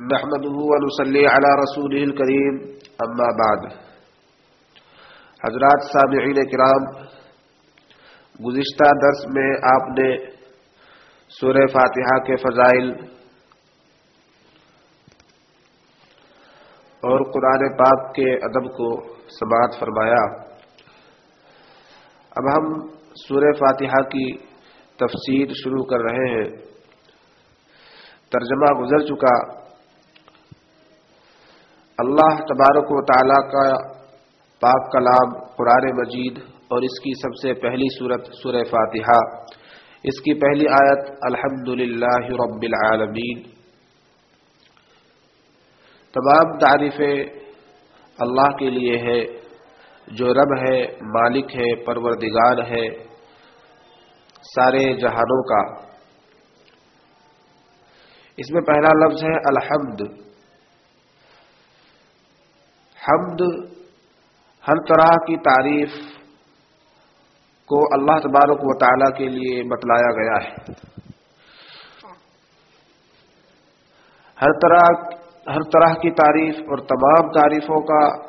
نحمده ونصلي على رسوله الكريم. اما بعد. حضرات سامعین کرام، گزشتہ درس میں آپ نے سورہ فاتحہ کے فضائل اور قرآن پاک کے ادب کو سماعت فرمایا۔ اب ہم سورہ فاتحہ کی تفسیر شروع کر رہے ہیں۔ ترجمہ گزر چکا۔ اللہ تبارک و تعالی کا پاک کلام قرآن مجید اور اس کی سب سے پہلی صورت سورہ فاتحہ۔ اس کی پہلی آیت الحمد رب العالمین۔ تمام تعریفیں اللہ کے لیے ہے جو رب ہے، مالک ہے، پروردگار ہے۔ سارے جہانوں کا۔ اس میں پہلا لفظ ہے الحمد۔ حمد، ہر طرح کی تعریف کو اللہ تبارک و تعالی کے لیے بتلایا گیا ہے۔ ہر طرح ہر طرح کی تعریف اور تمام تعریفوں کا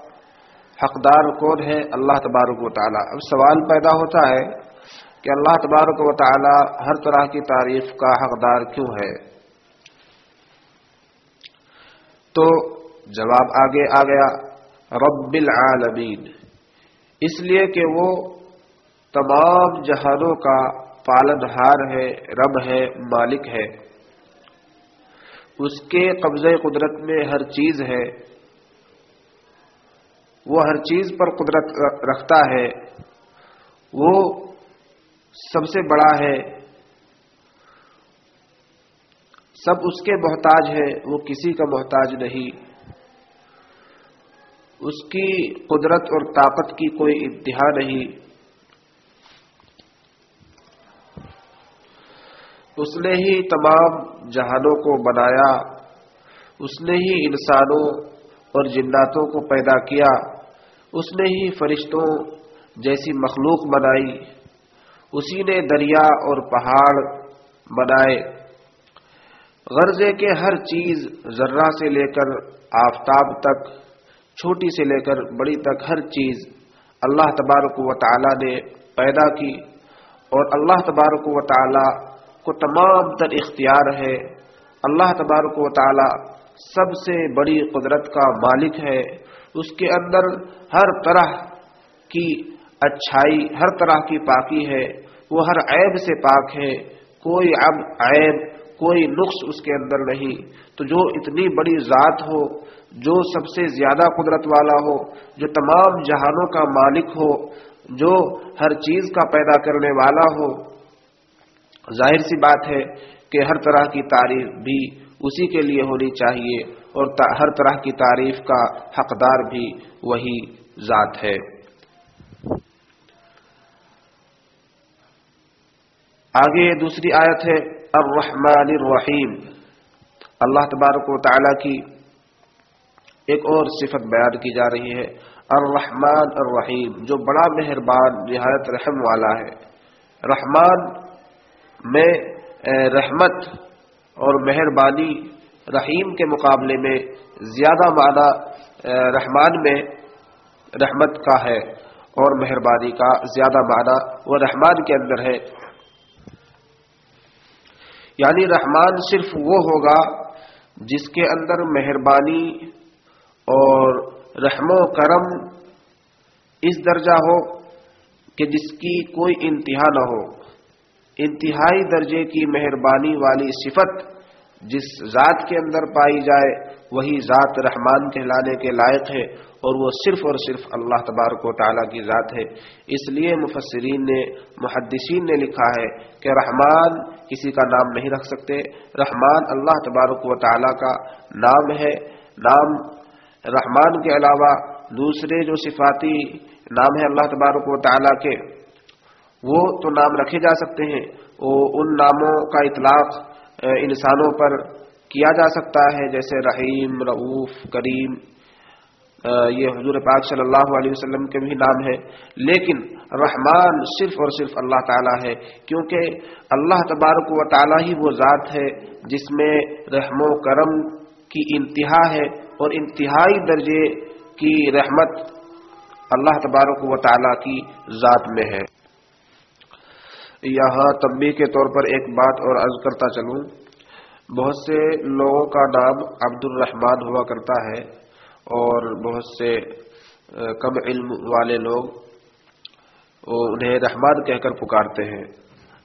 حقدار کون ہے؟ اللہ تبارک و تعالی۔ اب سوال پیدا ہوتا ہے کہ اللہ تبارک و تعالی ہر طرح کی تعریف کا حقدار کیوں ہے؟ تو جواب آگے آ گیا۔ رب العالمین۔ اس لیے کہ وہ تمام جہانوں کا پالن ہار ہے، رب ہے، مالک ہے۔ اس کے قبضے قدرت میں ہر چیز ہے۔ وہ ہر چیز پر قدرت رکھتا ہے۔ وہ سب سے بڑا ہے۔ سب اس کے محتاج ہے وہ کسی کا محتاج نہیں۔ اس کی قدرت اور طاقت کی کوئی انتہا نہیں۔ اس نے ہی تمام جہانوں کو بنایا، اس نے ہی انسانوں اور جناتوں کو پیدا کیا، اس نے ہی فرشتوں جیسی مخلوق بنائی۔ اسی نے دریا اور پہاڑ بنائے۔ غرضے کے ہر چیز ذرہ سے لے کر آفتاب تک چھوٹی سے لے کر بڑی تک ہر چیز اللہ تبارک و تعالی نے پیدا کی اور اللہ تبارک و تعالی کو تمام تر اختیار ہے۔ اللہ تبارک و تعالی سب سے بڑی قدرت کا مالک ہے۔ اس کے اندر ہر طرح کی اچھائی، ہر طرح کی پاکی ہے۔ وہ ہر عیب سے پاک ہے۔ کوئی اب عیب، کوئی نقص اس کے اندر نہیں۔ تو جو اتنی بڑی ذات ہو جو سب سے زیادہ قدرت والا ہو، جو تمام جہانوں کا مالک ہو، جو ہر چیز کا پیدا کرنے والا ہو۔ ظاہر سی بات ہے کہ ہر طرح کی تعریف بھی اسی کے لیے ہونی چاہیے اور ہر طرح کی تعریف کا حقدار بھی وہی ذات ہے۔ آگے دوسری آیت ہے، الرحمن الرحیم۔ اللہ تبارک و تعالی کی ایک اور صفت بیان کی جا رہی ہے، الرحمن الرحیم، جو بڑا مہربان، نہایت رحم والا ہے۔ رحمان میں رحمت اور مہربانی رحیم کے مقابلے میں زیادہ معنی رحمان میں رحمت کا ہے اور مہربانی کا زیادہ معنی وہ رحمان کے اندر ہے۔ یعنی رحمان صرف وہ ہوگا جس کے اندر مہربانی اور رحم و کرم اس درجہ ہو کہ جس کی کوئی انتہا نہ ہو، انتہائی درجے کی مہربانی والی صفت جس ذات کے اندر پائی جائے، وہی ذات رحمان کہلانے کے لائق ہے اور وہ صرف اور صرف اللہ تبارک و تعالیٰ کی ذات ہے۔ اس لیے مفسرین نے، محدثین نے لکھا ہے کہ رحمان کسی کا نام نہیں رکھ سکتے۔ رحمان اللہ تبارک و تعالیٰ کا نام ہے۔ نام رحمان کے علاوہ دوسرے جو صفاتی نام ہے اللہ تبارک و تعالیٰ کے، وہ تو نام رکھے جا سکتے ہیں۔ ان ناموں کا اطلاق انسانوں پر کیا جا سکتا ہے، جیسے رحیم، رعوف، کریم۔ یہ حضور پاک صلی اللہ علیہ وسلم کے بھی نام ہے لیکن رحمان صرف اور صرف اللہ تعالیٰ ہے، کیونکہ اللہ تبارک و تعالیٰ ہی وہ ذات ہے جس میں رحم و کرم کی انتہا ہے۔ اور انتہائی درجے کی رحمت اللہ تبارک و تعالی کی ذات میں ہے۔ یہاں تبی کے طور پر ایک بات اور عرض کرتا چلوں۔ بہت سے لوگوں کا نام عبد الرحمان ہوا کرتا ہے اور بہت سے کم علم والے لوگ انہیں رحمان کہہ کر پکارتے ہیں۔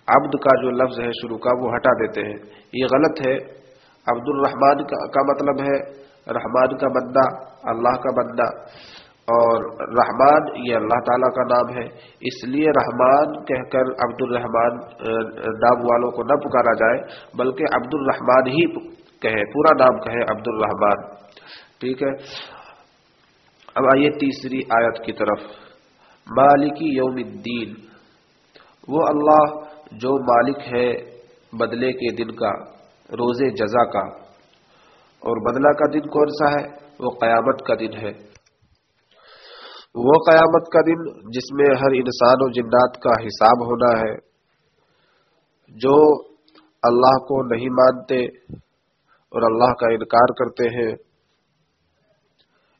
عبد کا جو لفظ ہے شروع کا وہ ہٹا دیتے ہیں۔ یہ غلط ہے۔ عبد الرحمان کا مطلب ہے رحمان کا بندہ، اللہ کا بندہ، اور رحمان یہ اللہ تعالیٰ کا نام ہے۔ اس لیے رحمان کہہ کر عبد الرحمان نام والوں کو نہ پکارا جائے، بلکہ عبد الرحمان ہی کہے، پورا نام کہے عبد الرحمان ٹھیک ہے؟ اب آئیے تیسری آیت کی طرف۔ مالکی یوم الدین۔ وہ اللہ جو مالک ہے بدلے کے دن کا روز جزا کا۔ اور بدلہ کا دن کون سا ہے؟ وہ قیامت کا دن ہے۔ وہ قیامت کا دن جس میں ہر انسان و جنات کا حساب ہونا ہے۔ جو اللہ کو نہیں مانتے اور اللہ کا انکار کرتے ہیں۔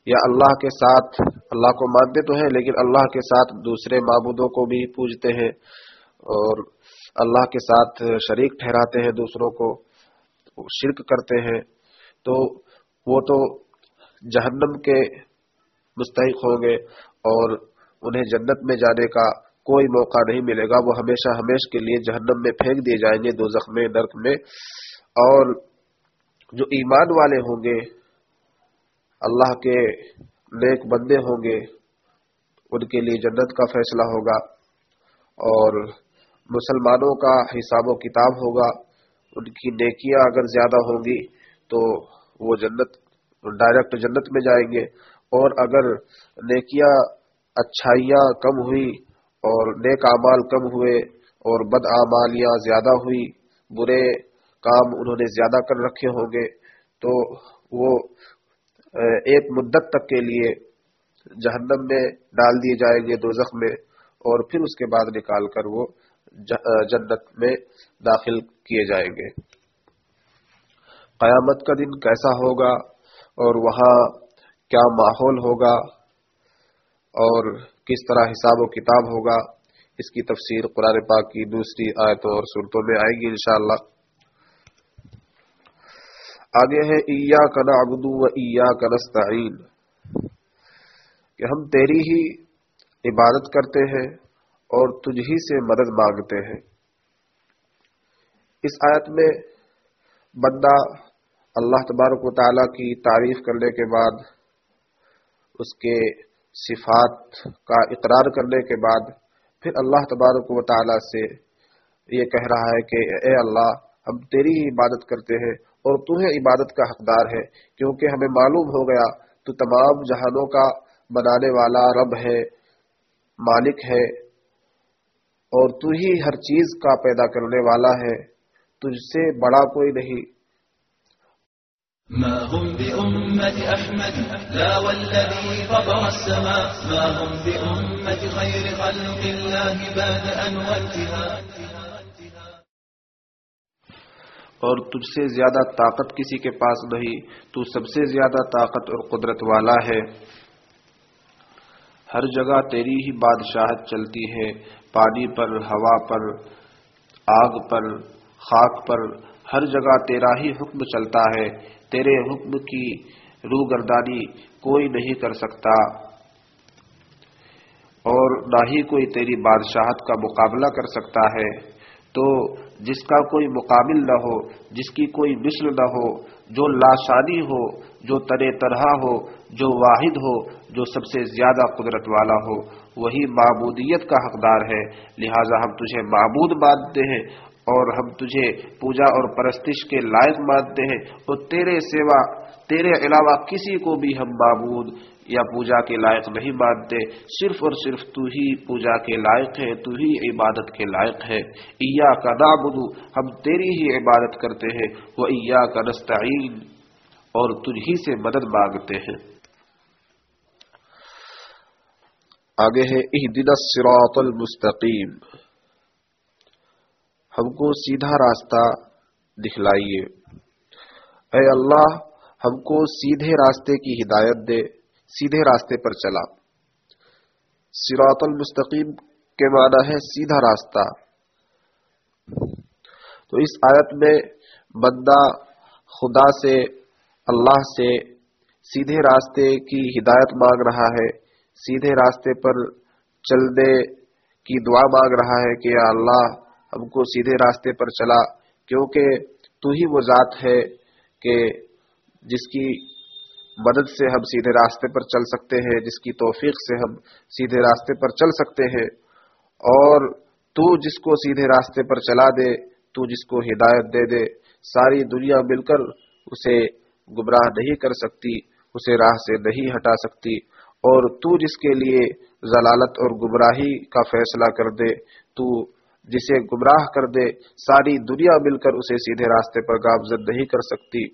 یا اللہ کے ساتھ اللہ کو مانتے تو ہیں، لیکن اللہ کے ساتھ دوسرے معبودوں کو بھی پوجتے ہیں۔ اور اللہ کے ساتھ شریک ٹھہراتے ہیں دوسروں کو، شرک کرتے ہیں۔ تو وہ تو جہنم کے مستحق ہوں گے اور انہیں جنت میں جانے کا کوئی موقع نہیں ملے گا۔ وہ ہمیشہ ہمیش کے لیے جہنم میں پھینک دیے جائیں گے دو زخم نرک میں۔ اور جو ایمان والے ہوں گے، اللہ کے نیک بندے ہوں گے، ان کے لیے جنت کا فیصلہ ہوگا اور مسلمانوں کا حساب و کتاب ہوگا۔ ان کی نیکیاں اگر زیادہ ہوں گی تو وہ جنت ڈائریکٹ جنت میں جائیں گے۔ اور اگر نیکیاں اچھائیاں کم ہوئی اور نیک اعمال کم ہوئے اور بد اعمالیاں زیادہ ہوئی برے کام انہوں نے زیادہ کر رکھے ہوں گے، تو وہ ایک مدت تک کے لیے جہنم میں ڈال دیے جائیں گے دو میں، اور پھر اس کے بعد نکال کر وہ جنت میں داخل کیے جائیں گے۔ قیامت کا دن کیسا ہوگا اور وہاں کیا ماحول ہوگا اور کس طرح حساب و کتاب ہوگا، اس کی تفسیر قرآن پاک کی دوسری آیتوں اور صورتوں میں آئے گی انشاءاللہ۔ آگے ہے ایا کنا ابدو و ایا کنستعین کہ ہم تیری ہی عبادت کرتے ہیں اور تجھ ہی سے مدد مانگتے ہیں۔ اس آیت میں بندہ اللہ تبارک و تعالی کی تعریف کرنے کے بعد، اس کے صفات کا اقرار کرنے کے بعد، پھر اللہ تبارک و تعالی سے یہ کہہ رہا ہے کہ، اے اللہ، ہم تیری ہی عبادت کرتے ہیں اور تمہیں عبادت کا حقدار ہے، کیونکہ ہمیں معلوم ہو گیا، تو تمام جہانوں کا بنانے والا رب ہے، مالک ہے، اور تو ہی ہر چیز کا پیدا کرنے والا ہے۔ تجھ سے بڑا کوئی نہیں۔ ما هم بأمة أحمد لا والذي فطر السماء. ما هم بأمة خير خلق الله وانتهاء اور تجھ سے زیادہ طاقت کسی کے پاس نہیں تو سب سے زیادہ طاقت اور قدرت والا ہے۔ ہر جگہ تیری ہی بادشاہت چلتی ہے پانی پر ہوا پر آگ پر۔ خاک پر ہر جگہ تیرا ہی حکم چلتا ہے، تیرے حکم کی روح گردانی کوئی نہیں کر سکتا۔ اور نہ ہی کوئی تیری بادشاہت کا مقابلہ کر سکتا ہے۔ تو جس کا کوئی مقابل نہ ہو، جس کی کوئی مثل نہ ہو، جو لاشانی ہو، جو تر طرح ہو، جو واحد ہو، جو سب سے زیادہ قدرت والا ہو، وہی معبودیت کا حقدار ہے۔ لہذا ہم تجھے معبود مانتے ہیں اور ہم تجھے پوجا اور پرستش کے لائق مانتے ہیں اور تیرے سوا، تیرے علاوہ کسی کو بھی ہم معبود یا پوجا کے لائق نہیں مانتے۔ صرف اور صرف تو ہی پوجا کے لائق ہے، تو ہی عبادت کے لائق ہے۔ ایا کا نابدو ہم تیری ہی عبادت کرتے ہیں۔ وہ ایا کا نستعین، اور تجھ ہی سے مدد مانگتے ہیں۔ آگے ہے الصراط المستقیم۔ ہم کو سیدھا راستہ دکھلائیے۔ اے اللہ، ہم کو سیدھے راستے کی ہدایت دے، سیدھے راستے پر چلا۔ سراط المستقیم کے معنی ہے سیدھا راستہ۔ تو اس آیت میں بندہ خدا سے، اللہ سے سیدھے راستے کی ہدایت مانگ رہا ہے، سیدھے راستے پر چلنے کی دعا مانگ رہا ہے کہ یا اللہ ہم کو سیدھے راستے پر چلا، کیونکہ تو ہی وہ ذات ہے کہ جس کی مدد سے ہم سیدھے راستے پر چل سکتے ہیں، جس کی توفیق سے ہم سیدھے راستے پر چل سکتے ہیں۔ اور تو جس کو سیدھے راستے پر چلا دے، تو جس کو ہدایت دے دے۔ ساری دنیا مل کر اسے گمراہ نہیں کر سکتی، اسے راہ سے نہیں ہٹا سکتی۔ اور تو جس کے لیے ضلالت اور گمراہی کا فیصلہ کر دے، تو جسے گمراہ کر دے، ساری دنیا مل کر اسے سیدھے راستے پر گامزد نہیں کر سکتی۔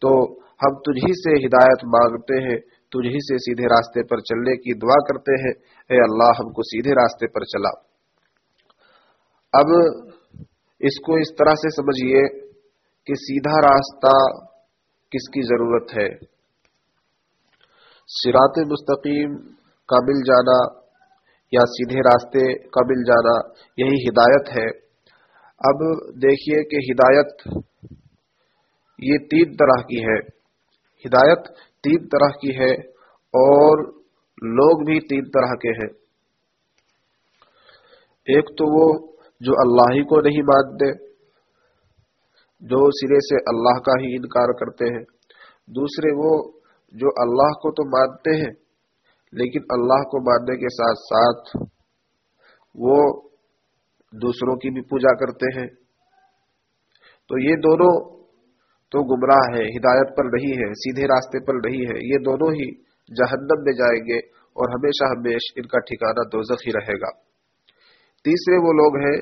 تو ہم تجھی سے ہدایت مانگتے ہیں تجھی سے سیدھے راستے پر چلنے کی دعا کرتے ہیں۔ اے اللہ، ہم کو سیدھے راستے پر چلا۔ اب اس کو اس طرح سے سمجھیے کہ سیدھا راستہ کس کی ضرورت ہے؟ سرات مستقیم کا مل جانا یا سیدھے راستے کا مل جانا، یہی ہدایت ہے۔ اب دیکھیے کہ ہدایت یہ تین طرح کی ہے۔ ہدایت تین طرح کی ہے اور لوگ بھی تین طرح کے ہیں۔ ایک تو وہ جو اللہ ہی کو نہیں مانتے، جو سرے سے اللہ کا ہی انکار کرتے ہیں۔ دوسرے وہ جو اللہ کو تو مانتے ہیں لیکن اللہ کو ماننے کے ساتھ ساتھ وہ دوسروں کی بھی پوجا کرتے ہیں۔ تو یہ دونوں تو گمراہ ہے ہدایت پر نہیں ہے سیدھے راستے پر نہیں ہے یہ دونوں ہی جہنم میں جائیں گے اور ہمیشہ ہمیش ان کا ٹھکانہ دوزخ ہی رہے گا۔ تیسرے وہ لوگ ہیں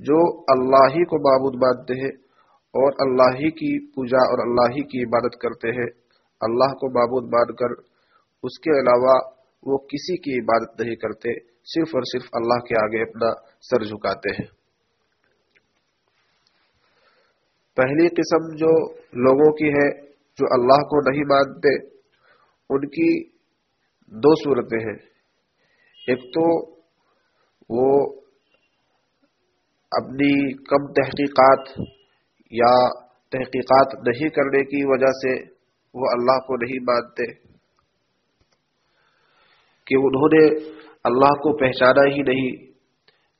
جو اللہ ہی کو معبود مانتے ہیں اور اللہ ہی کی پوجا اور اللہ ہی کی عبادت کرتے ہیں۔ اللہ کو معبود مان کر اس کے علاوہ وہ کسی کی عبادت نہیں کرتے، صرف اور صرف اللہ کے آگے اپنا سر جھکاتے ہیں۔ پہلی قسم جو لوگوں کی ہے، جو اللہ کو نہیں مانتے، ان کی دو صورتیں ہیں۔ ایک تو وہ اپنی کم تحقیقات یا تحقیقات نہیں کرنے کی وجہ سے وہ اللہ کو نہیں مانتے۔ کہ انہوں نے اللہ کو پہچانا ہی نہیں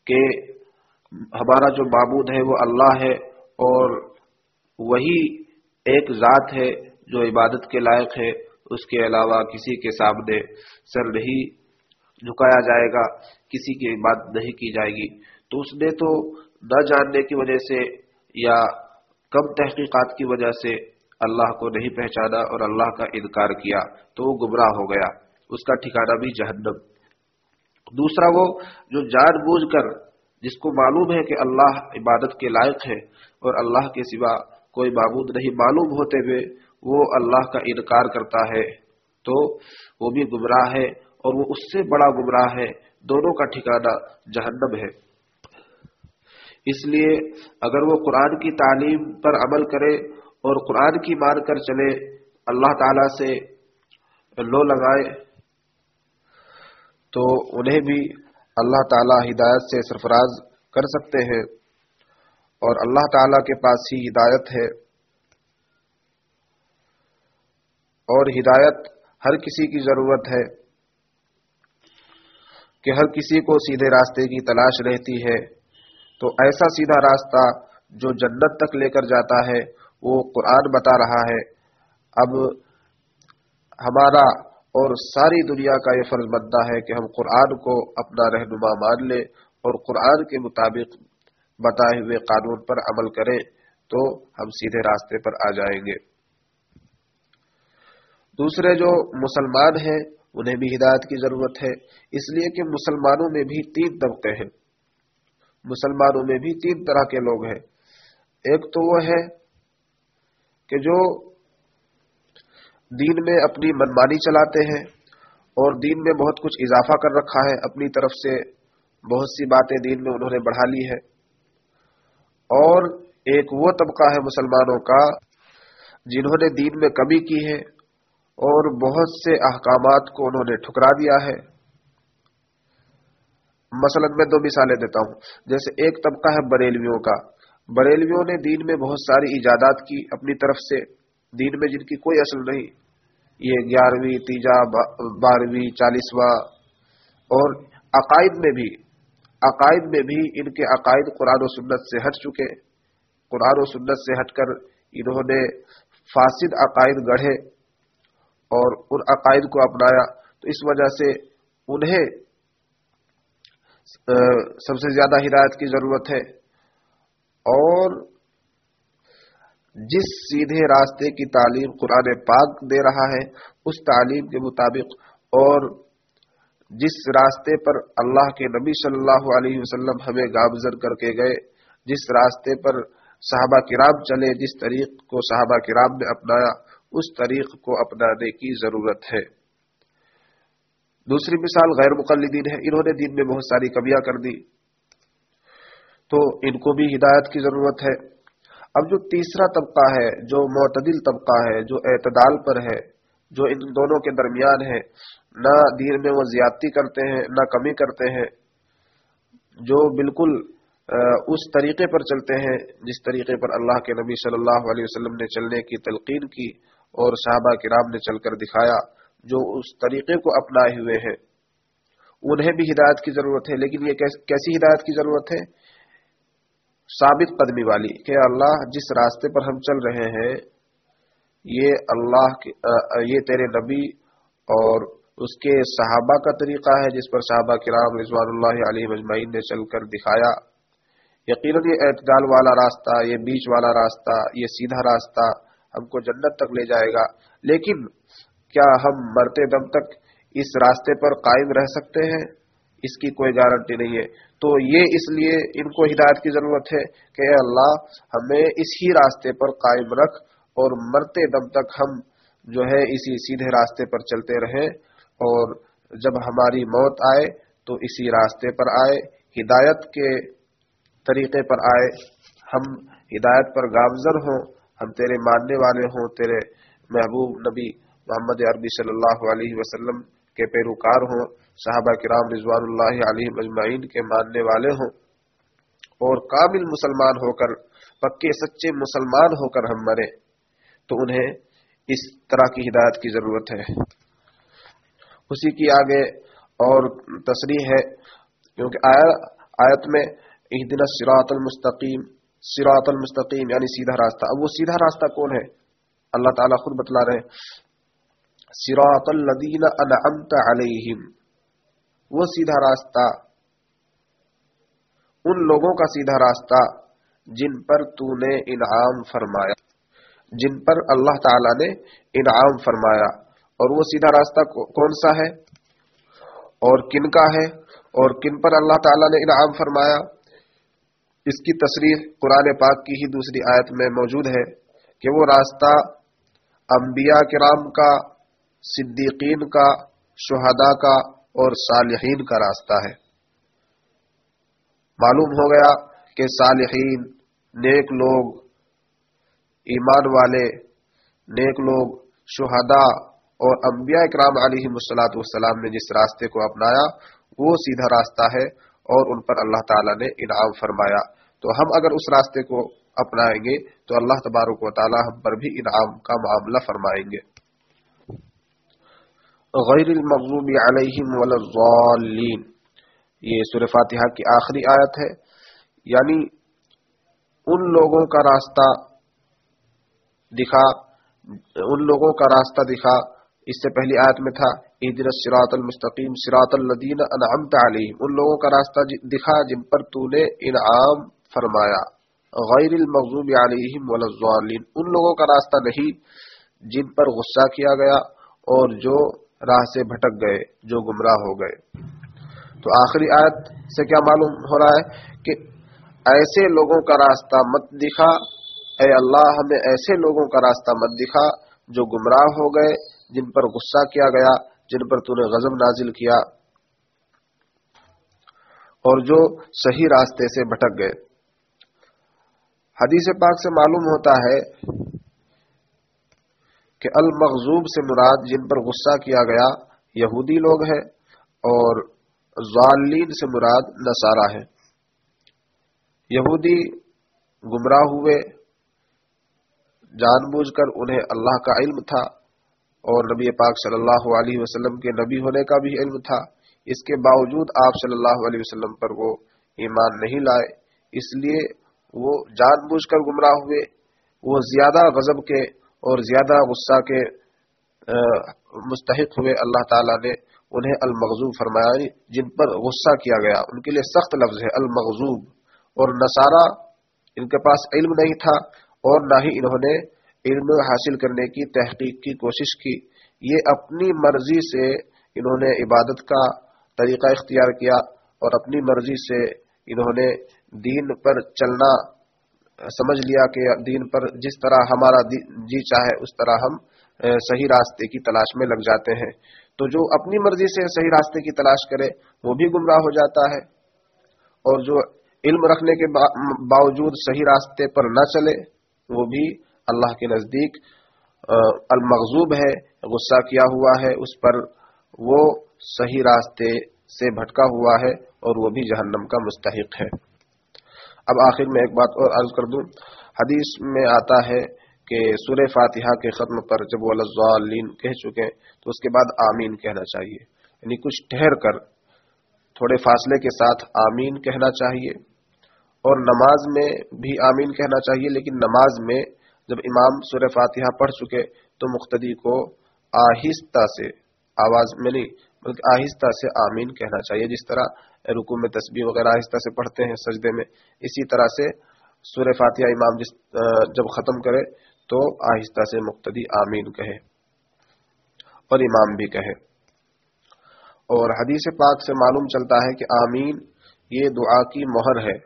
کہ ہمارا جو معبود ہے وہ اللہ ہے اور وہی ایک ذات ہے جو عبادت کے لائق ہے، اس کے علاوہ کسی کے سامنے سر نہیں جھکایا جائے گا، کسی کی عبادت نہیں کی جائے گی۔ تو اس نے تو نہ جاننے کی وجہ سے یا کم تحقیقات کی وجہ سے اللہ کو نہیں پہچانا اور اللہ کا انکار کیا، تو وہ گمراہ ہو گیا۔ اس کا ٹھکانہ بھی جہنم۔ دوسرا وہ جو جان بوجھ کر، جس کو معلوم ہے کہ اللہ عبادت کے لائق ہے اور اللہ کے سوا کوئی معبود نہیں معلوم ہوتے ہوئے وہ اللہ کا انکار کرتا ہے، تو وہ بھی گمراہ ہے اور وہ اس سے بڑا گمراہ ہے۔ دونوں کا ٹھکانہ جہنم ہے۔ اس لیے اگر وہ قرآن کی تعلیم پر عمل کرے اور قرآن کی مان کر چلے، اللہ تعالی سے لو لگائے تو انہیں بھی اللہ تعالی ہدایت سے سرفراز کر سکتے ہیں۔ اور اللہ تعالی کے پاس ہی ہدایت ہے۔ اور ہدایت ہر کسی کی ضرورت ہے کہ ہر کسی کو سیدھے راستے کی تلاش رہتی ہے۔ تو ایسا سیدھا راستہ جو جنت تک لے کر جاتا ہے، وہ قرآن بتا رہا ہے۔ اب ہمارا اور ساری دنیا کا یہ فرض بنتا ہے کہ ہم قرآن کو اپنا رہنما مان لیں اور قرآن کے مطابق بتائے ہوئے قانون پر عمل کریں تو ہم سیدھے راستے پر آ جائیں گے۔ دوسرے جو مسلمان ہیں، انہیں بھی ہدایت کی ضرورت ہے۔ اس لیے کہ مسلمانوں میں بھی تین طبقے ہیں۔ مسلمانوں میں بھی تین طرح کے لوگ ہیں۔ ایک تو وہ ہے کہ جو دین میں اپنی منمانی چلاتے ہیں اور دین میں بہت کچھ اضافہ کر رکھا ہے اپنی طرف سے۔ بہت سی باتیں دین میں انہوں نے بڑھا لی ہے اور ایک وہ طبقہ ہے مسلمانوں کا جنہوں نے دین میں کمی کی ہے اور بہت سے احکامات کو انہوں نے ٹھکرا دیا ہے۔ مثلا میں دو مثالیں دیتا ہوں۔ جیسے ایک طبقہ ہے بریلویوں کا۔ بریلویوں نے دین میں بہت ساری ایجادات کی اپنی طرف سے۔ دین میں جن کی کوئی اصل نہیں، یہ گیارہویں، تیجا بارہویں، چالیسواں، اور عقائد میں بھی، عقائد میں بھی ان کے عقائد قرآن و سنت سے ہٹ چکے۔ قرآن و سنت سے ہٹ کر انہوں نے فاسد عقائد گڑھے اور ان عقائد کو اپنایا۔ تو اس وجہ سے انہیں سب سے زیادہ ہدایت کی ضرورت ہے۔ اور جس سیدھے راستے کی تعلیم قرآن پاک دے رہا ہے، اس تعلیم کے مطابق اور جس راستے پر اللہ کے نبی صلی اللہ علیہ وسلم ہمیں گامزر کر کے گئے، جس راستے پر صحابہ کرام چلے، جس طریق کو صحابہ کرام نے اپنایا، اس طریق کو اپنانے کی ضرورت ہے۔ دوسری مثال غیر مقلدین ہے، انہوں نے دین میں بہت ساری کمیاں کر دی۔ تو ان کو بھی ہدایت کی ضرورت ہے۔ اب جو تیسرا طبقہ ہے، جو معتدل طبقہ ہے، جو اعتدال پر ہے، جو ان دونوں کے درمیان ہے، نہ دین میں وہ زیادتی کرتے ہیں، نہ کمی کرتے ہیں، جو بالکل اس طریقے پر چلتے ہیں، جس طریقے پر اللہ کے نبی صلی اللہ علیہ وسلم نے چلنے کی تلقین کی اور صحابہ کرام نے چل کر دکھایا، جو اس طریقے کو اپنائے ہوئے ہیں۔ انہیں بھی ہدایت کی ضرورت ہے، لیکن یہ کیسی ہدایت کی ضرورت ہے؟ ثابت قدمی والی کہ اللہ جس راستے پر ہم چل رہے ہیں، یہ اللہ یہ تیرے نبی اور اس کے صحابہ کا طریقہ ہے جس پر صحابہ کرام رضوان اللہ علیہ مجمعین نے چل کر دکھایا۔ یقیناً یہ اعتدال والا راستہ، یہ بیچ والا راستہ، یہ سیدھا راستہ ہم کو جنت تک لے جائے گا۔ لیکن کیا ہم مرتے دم تک اس راستے پر قائم رہ سکتے ہیں؟ اس کی کوئی گارنٹی نہیں ہے۔ تو یہ اس لیے ان کو ہدایت کی ضرورت ہے کہ اے اللہ، ہمیں اسی راستے پر قائم رکھ اور مرتے دم تک ہم جو ہے اسی سیدھے راستے پر چلتے رہیں اور جب ہماری موت آئے تو اسی راستے پر آئے، ہدایت کے طریقے پر آئے۔ ہم ہدایت پر گامزر ہوں، ہم تیرے ماننے والے ہوں، تیرے محبوب نبی محمد عربی صلی اللہ علیہ وسلم کے پیروکار ہوں۔ صحابہ کرام رضوان اللہ علیہ مجمعین کے ماننے والے ہوں۔ اور کامل مسلمان ہو کر، پکے سچے مسلمان ہو کر ہم مرے تو انہیں اس طرح کی ہدایت کی ضرورت ہے۔ اسی کی آگے اور تصریح ہے، کیونکہ آیت میں ایک سراط المستقیم سراط المستقیم یعنی سیدھا راستہ۔ اب وہ سیدھا راستہ کون ہے؟ اللہ تعالیٰ خود بتلا رہے سراط الدین انعمت علیہم۔ وہ سیدھا راستہ، ان لوگوں کا سیدھا راستہ جن پر تو نے انعام فرمایا، جن پر اللہ تعالی نے انعام فرمایا۔ اور وہ سیدھا راستہ کون سا ہے؟ اور کن کا ہے؟ اور کن پر اللہ تعالی نے انعام فرمایا؟ اس کی تصریح قرآن پاک کی ہی دوسری آیت میں موجود ہے کہ وہ راستہ انبیاء کرام کا، صدیقین کا، شہداء کا اور صالحین کا راستہ ہے۔ معلوم ہو گیا کہ صالحین نیک لوگ، ایمان والے، نیک لوگ شہداء اور انبیاء اکرام علیہ مسلاط والسلام نے جس راستے کو اپنایا، وہ سیدھا راستہ ہے اور ان پر اللہ تعالیٰ نے انعام فرمایا۔ تو ہم اگر اس راستے کو اپنائیں گے، تو اللہ تبارک و تعالیٰ ہم پر بھی انعام کا معاملہ فرمائیں گے۔ غیر المغضوب علیہم والضالین یہ سورہ فاتحہ کی آخری آیت ہے۔ یعنی ان لوگوں کا راستہ دکھا، ان لوگوں کا راستہ دکھا۔ اس سے پہلی آیت میں تھا عید سراط المستقیم سراط الدین انعمت علیہم۔ ان لوگوں کا راستہ دکھا جن پر تو نے انعام فرمایا۔ غیر المغضوب علیہم والضالین ان لوگوں کا راستہ نہیں جن پر غصہ کیا گیا اور جو راہ سے بھٹک گئے، جو گمراہ ہو گئے۔ تو آخری آیت سے کیا معلوم ہو رہا ہے کہ ایسے لوگوں کا راستہ مت دکھا۔ اے اللہ، ہمیں ایسے لوگوں کا راستہ مت دکھا جو گمراہ ہو گئے، جن پر غصہ کیا گیا، جن پر تو نے غزم نازل کیا۔ اور جو صحیح راستے سے بھٹک گئے۔ حدیث پاک سے معلوم ہوتا ہے کہ المغزوب سے مراد جن پر غصہ کیا گیا، یہودی لوگ ہیں اور ظالین سے مراد نصارہ ہے یہودی گمراہ ہوئے، جان بوجھ کر انہیں اللہ کا علم تھا اور نبی پاک صلی اللہ علیہ وسلم کے نبی ہونے کا بھی علم تھا۔ اس کے باوجود آپ صلی اللہ علیہ وسلم پر وہ ایمان نہیں لائے، اس لیے وہ جان بوجھ کر گمراہ ہوئے۔ وہ زیادہ غضب کے اور زیادہ غصہ کے مستحق ہوئے اللہ تعالیٰ نے انہیں المغزوب فرمایا یعنی جن پر غصہ کیا گیا، ان کے لیے سخت لفظ ہے المغزوب اور نصارہ ان کے پاس علم نہیں تھا اور نہ ہی انہوں نے علم حاصل کرنے کی تحقیق کی کوشش کی۔ یہ اپنی مرضی سے انہوں نے عبادت کا طریقہ اختیار کیا اور اپنی مرضی سے انہوں نے دین پر چلنا سمجھ لیا کہ دین پر جس طرح ہمارا جی چاہے، اس طرح ہم صحیح راستے کی تلاش میں لگ جاتے ہیں۔ تو جو اپنی مرضی سے صحیح راستے کی تلاش کرے، وہ بھی گمراہ ہو جاتا ہے۔ اور جو علم رکھنے کے باوجود صحیح راستے پر نہ چلے، وہ بھی اللہ کے نزدیک المغزوب ہے، غصہ کیا ہوا ہے، اس پر وہ صحیح راستے سے بھٹکا ہوا ہے اور وہ بھی جہنم کا مستحق ہے۔ اب آخر میں ایک بات اور عرض کر دوں۔ حدیث میں آتا ہے کہ سور فاتحہ کے ختم پر جب وہ الزالین کہہ چکے تو اس کے بعد آمین کہنا چاہیے۔ یعنی کچھ ٹھہر کر تھوڑے فاصلے کے ساتھ آمین کہنا چاہیے۔ اور نماز میں بھی آمین کہنا چاہیے، لیکن نماز میں جب امام سورہ فاتحہ پڑھ چکے، تو مقتدی کو آہستہ سے آواز میں نہیں بلکہ آہستہ سے آمین کہنا چاہیے۔ جس طرح رکو میں تسبیح وغیرہ آہستہ سے پڑھتے ہیں سجدے میں، اسی طرح سے سورہ فاتحہ امام جس جب ختم کرے تو آہستہ سے مقتدی آمین کہے اور امام بھی کہے۔ اور حدیث پاک سے معلوم چلتا ہے کہ آمین یہ دعا کی مہر ہے۔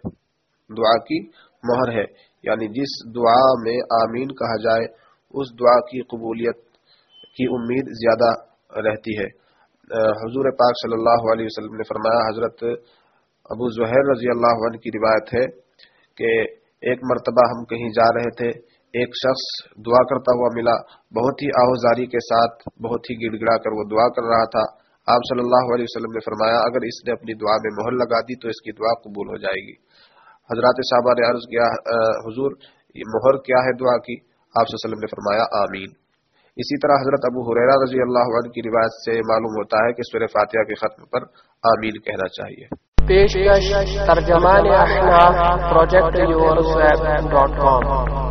دعا کی مہر ہے۔ یعنی جس دعا میں آمین کہا جائے، اس دعا کی قبولیت کی امید زیادہ رہتی ہے۔ حضور پاک صلی اللہ علیہ وسلم نے فرمایا، حضرت ابو ظہر رضی اللہ عنہ کی روایت ہے کہ ایک مرتبہ ہم کہیں جا رہے تھے، ایک شخص دعا کرتا ہوا ملا، بہت ہی آہوزاری کے ساتھ، بہت ہی گڑ گڑا کر وہ دعا کر رہا تھا۔ آپ صلی اللہ علیہ وسلم نے فرمایا، اگر اس نے اپنی دعا میں مہر لگا دی تو اس کی دعا قبول ہو جائے گی۔ حضرات صاحبہ نے عرض کیا حضور مہر کیا ہے دعا کی؟ آپ صلی اللہ علیہ وسلم نے فرمایا، آمین۔ اسی طرح حضرت ابو حریرا رضی اللہ عنہ کی روایت سے معلوم ہوتا ہے کہ سور فاتحہ کے ختم پر آمین کہنا چاہیے۔ پیشکش ترجمان پروجیکٹ ڈاٹ کام